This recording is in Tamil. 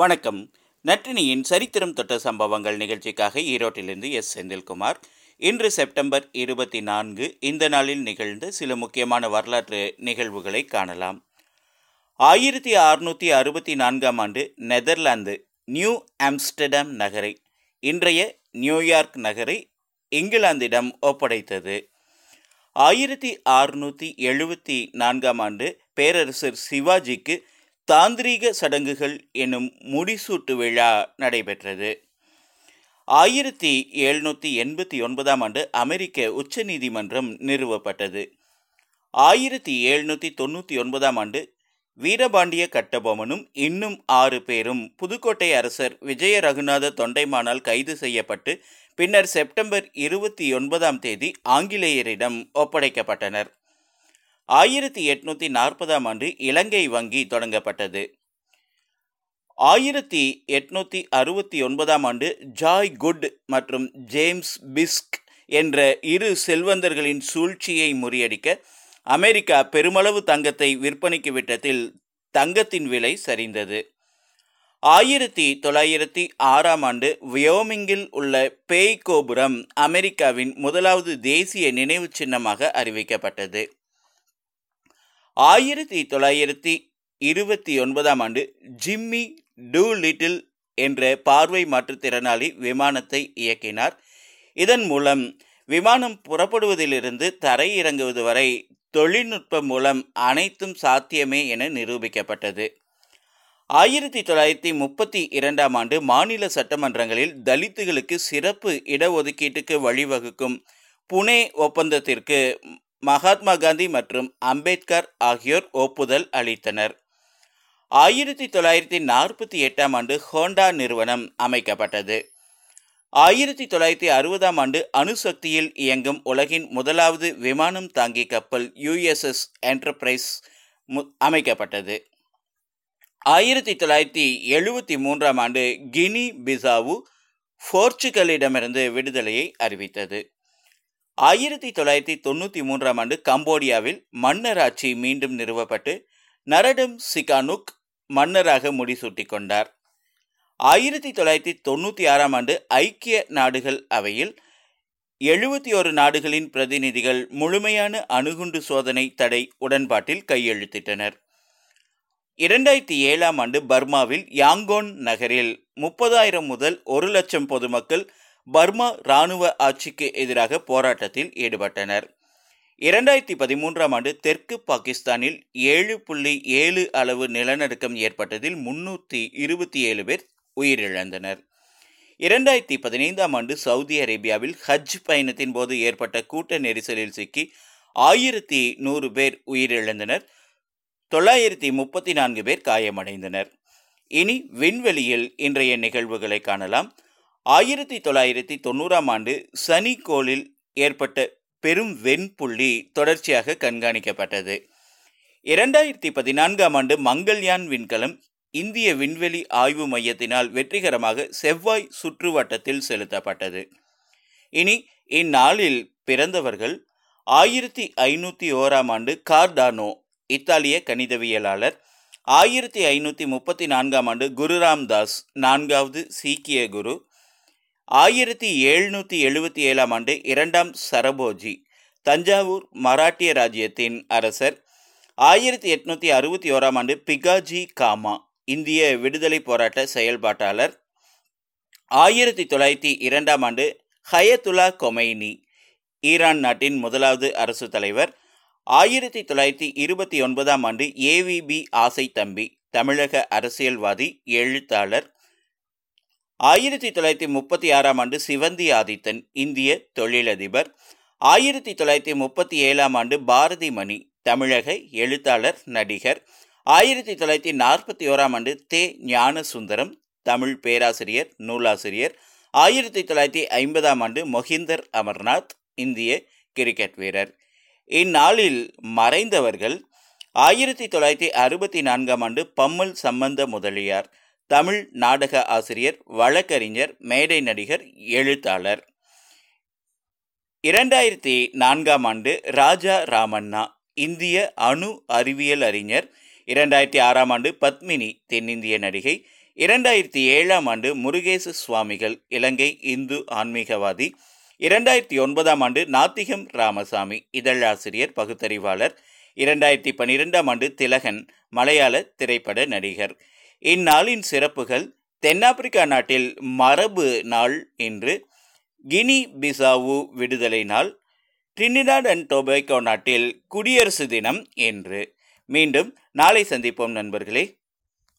வணக்கம். நற்றினியின் சரித்திரம் தொட்ட சம்பவங்கள் நிகழ்ச்சிக்காக ஈரோட்டிலிருந்து எஸ். செந்தில்குமார். இன்று செப்டம்பர் இருபத்தி நான்கு இந்த நாளில் நிகழ்ந்த சில முக்கியமான வரலாற்று நிகழ்வுகளை காணலாம். ஆயிரத்தி அறுநூற்றி அறுபத்தி நான்காம் ஆண்டு நெதர்லாந்து நியூ ஆம்ஸ்டர்டாம் நகரை இன்றைய நியூயார்க் நகரை இங்கிலாந்திடம் ஒப்படைத்தது. ஆயிரத்தி அறுநூற்றி எழுபத்தி நான்காம் ஆண்டு பேரரசர் சிவாஜிக்கு தாந்திரீக சடங்குகள் எனும் முடிசூட்டு விழா நடைபெற்றது. ஆயிரத்தி எழுநூற்றி எண்பத்தி ஒன்பதாம் ஆண்டு அமெரிக்க உச்ச நீதிமன்றம் நிறுவப்பட்டது. ஆயிரத்தி எழுநூற்றி தொண்ணூற்றி ஒன்பதாம் ஆண்டு வீரபாண்டிய கட்டபொம்மனும் இன்னும் ஆறு பேரும் புதுக்கோட்டை அரசர் விஜய ரகுநாத தொண்டைமானால் கைது செய்யப்பட்டு பின்னர் செப்டம்பர் இருபத்தி ஒன்பதாம் தேதி ஆங்கிலேயரிடம் ஒப்படைக்கப்பட்டனர். ஆயிரத்தி எட்நூத்தி நாற்பதாம் ஆண்டு இலங்கை வங்கி தொடங்கப்பட்டது. ஆயிரத்தி எட்நூத்தி அறுபத்தி ஒன்பதாம் ஆண்டு ஜாய் குட் மற்றும் ஜேம்ஸ் பிஸ்க் என்ற இரு செல்வந்தர்களின் சூழ்ச்சியை முறியடிக்க அமெரிக்கா பெருமளவு தங்கத்தை விற்பனைக்கு விட்டதில் தங்கத்தின் விலை சரிந்தது. ஆயிரத்தி தொள்ளாயிரத்தி ஆறாம் ஆண்டு வியோமிங்கில் உள்ள பேய் கோபுரம் அமெரிக்காவின் முதலாவது தேசிய நினைவு சின்னமாக அறிவிக்கப்பட்டது. ஆயிரத்தி தொள்ளாயிரத்தி இருபத்தி ஒன்பதாம் ஆண்டு ஜிம்மி டூ லிட்டில் என்ற பார்வை மாற்றுத்திறனாளி விமானத்தை இயக்கினார். இதன் மூலம் விமானம் புறப்படுவதிலிருந்து தரை இறங்குவது வரை தொழில்நுட்பம் மூலம் அனைத்தும் சாத்தியமே என நிரூபிக்கப்பட்டது. ஆயிரத்தி தொள்ளாயிரத்தி முப்பத்தி இரண்டாம் ஆண்டு மாநில சட்டமன்றங்களில் தலித்துகளுக்கு சிறப்பு இடஒதுக்கீட்டுக்கு வழிவகுக்கும் புனே ஒப்பந்தத்திற்கு மகாத்மா காந்தி மற்றும் அம்பேத்கர் ஆகியோர் ஒப்புதல் அளித்தனர். ஆயிரத்தி தொள்ளாயிரத்தி நாற்பத்தி எட்டாம் ஆண்டு ஹோண்டா நிறுவனம் அமைக்கப்பட்டது. ஆயிரத்தி தொள்ளாயிரத்தி அறுபதாம் ஆண்டு அணுசக்தியில் இயங்கும் உலகின் முதலாவது விமானம் தாங்கி கப்பல் யுஎஸ்எஸ் என்டர்பிரைஸ் அமைக்கப்பட்டது. ஆயிரத்தி தொள்ளாயிரத்தி எழுபத்தி மூன்றாம் ஆண்டு கினி பிசாவு போர்ச்சுகலிடமிருந்து விடுதலையை அறிவித்தது. ஆயிரத்தி தொள்ளாயிரத்தி தொண்ணூற்றி மூன்றாம் ஆண்டு கம்போடியாவில் மன்னராட்சி மீண்டும் நிறுவப்பட்டு நரடம் சிகானுக் மன்னராக முடிசூட்டி கொண்டார். ஆயிரத்தி தொள்ளாயிரத்தி தொண்ணூற்றி ஆறாம் ஆண்டு ஐக்கிய நாடுகள் அவையில் எழுபத்தி ஒரு நாடுகளின் பிரதிநிதிகள் முழுமையான அணுகுண்டு சோதனை தடை உடன்பாட்டில் கையெழுத்திட்டனர். இரண்டாயிரத்தி ஏழாம் ஆண்டு பர்மாவில் யாங்கோன் நகரில் முப்பதாயிரம் முதல் ஒரு லட்சம் பொதுமக்கள் பர்மா இராணுவ ஆட்சிக்கு எதிராக போராட்டத்தில் ஈடுபட்டனர். இரண்டாயிரத்தி பதிமூன்றாம் ஆண்டு தெற்கு பாகிஸ்தானில் ஏழு புள்ளி ஏழு அளவு நிலநடுக்கம் ஏற்பட்டதில் முன்னூற்றி இருபத்தி ஏழு பேர் உயிரிழந்தனர். இரண்டாயிரத்தி பதினைந்தாம் ஆண்டு சவுதி அரேபியாவில் ஹஜ் பயணத்தின் போது ஏற்பட்ட கூட்ட நெரிசலில் சிக்கி ஆயிரத்தி நூறு பேர் உயிரிழந்தனர். தொள்ளாயிரத்தி முப்பத்தி நான்கு பேர் காயமடைந்தனர். இனி விண்வெளியில் இன்றைய நிகழ்வுகளை காணலாம். ஆயிரத்தி தொள்ளாயிரத்தி தொண்ணூறாம் ஆண்டு சனி ஏற்பட்ட பெரும் வெண்புள்ளி தொடர்ச்சியாக கண்காணிக்கப்பட்டது. இரண்டாயிரத்தி பதினான்காம் ஆண்டு மங்கள்யான் விண்கலம் இந்திய விண்வெளி ஆய்வு மையத்தினால் வெற்றிகரமாக செவ்வாய் சுற்றுவட்டத்தில் செலுத்தப்பட்டது. இனி இந்நாளில் பிறந்தவர்கள் ஆயிரத்தி ஐநூற்றி ஓராம் ஆண்டு கார்டானோ இத்தாலிய கணிதவியலாளர். ஆயிரத்தி ஐநூற்றி முப்பத்தி நான்காம் ஆண்டு குருராம் தாஸ் நான்காவது சீக்கிய குரு. ஆயிரத்தி எழுநூற்றி எழுபத்தி ஏழாம் ஆண்டு இரண்டாம் சரபோஜி தஞ்சாவூர் மராட்டிய ராஜ்யத்தின் அரசர். ஆயிரத்தி எட்நூற்றி அறுபத்தி ஓராம் ஆண்டு பிகாஜி காமா இந்திய விடுதலை போராட்ட செயல்பாட்டாளர். ஆயிரத்தி தொள்ளாயிரத்தி இரண்டாம் ஆண்டு ஹயத்துலா கொமைனி ஈரான் நாட்டின் முதலாவது அரசு தலைவர். ஆயிரத்தி தொள்ளாயிரத்தி இருபத்தி ஒன்பதாம் ஆண்டு ஏவிபி ஆசை தம்பி தமிழக அரசியல்வாதி எழுத்தாளர். ஆயிரத்தி தொள்ளாயிரத்தி முப்பத்தி ஆறாம் ஆண்டு சிவந்தி ஆதித்தன் இந்திய தொழிலதிபர். ஆயிரத்தி தொள்ளாயிரத்தி முப்பத்தி ஏழாம் ஆண்டு பாரதி மணி தமிழக எழுத்தாளர் நடிகர். ஆயிரத்தி தொள்ளாயிரத்தி நாற்பத்தி ஓராம் ஆண்டு தே. ஞானசுந்தரம் தமிழ் பேராசிரியர் நூலாசிரியர். ஆயிரத்தி தொள்ளாயிரத்தி ஐம்பதாம் ஆண்டு மொஹிந்தர் அமர்நாத் இந்திய கிரிக்கெட் வீரர். இந்நாளில் மறைந்தவர்கள் ஆயிரத்தி தொள்ளாயிரத்தி அறுபத்தி நான்காம் ஆண்டு பம்மல் சம்பந்த முதலியார். தமிழ் நாடக ஆசிரியர் வழக்கறிஞர் மேடை நடிகர் எழுத்தாளர். இரண்டாயிரத்தி நான்காம் ஆண்டு ராஜா ராமண்ணா இந்திய அணு அறிவியல் அறிஞர். இரண்டாயிரத்தி ஆறாம் ஆண்டு பத்மினி தென்னிந்திய நடிகை. இரண்டாயிரத்தி ஏழாம் ஆண்டு முருகேசு சுவாமிகள் இலங்கை இந்து ஆன்மீகவாதி. இரண்டாயிரத்தி ஒன்பதாம் ஆண்டு நாத்திகம் ராமசாமி இதழாசிரியர் பகுத்தறிவாளர். இரண்டாயிரத்தி பன்னிரெண்டாம் ஆண்டு திலகன் மலையாள திரைப்பட நடிகர். இந்நாளின் சிறப்புகள் தென்னாப்பிரிக்கா நாட்டில் மரபு நாள் இன்று கினி பிசாவு விடுதலை நாள் டிரினிடாட் அண்ட் டொபேக்கோ நாட்டில் குடியரசு தினம் என்று மீண்டும் நாளை சந்திப்போம் நண்பர்களே.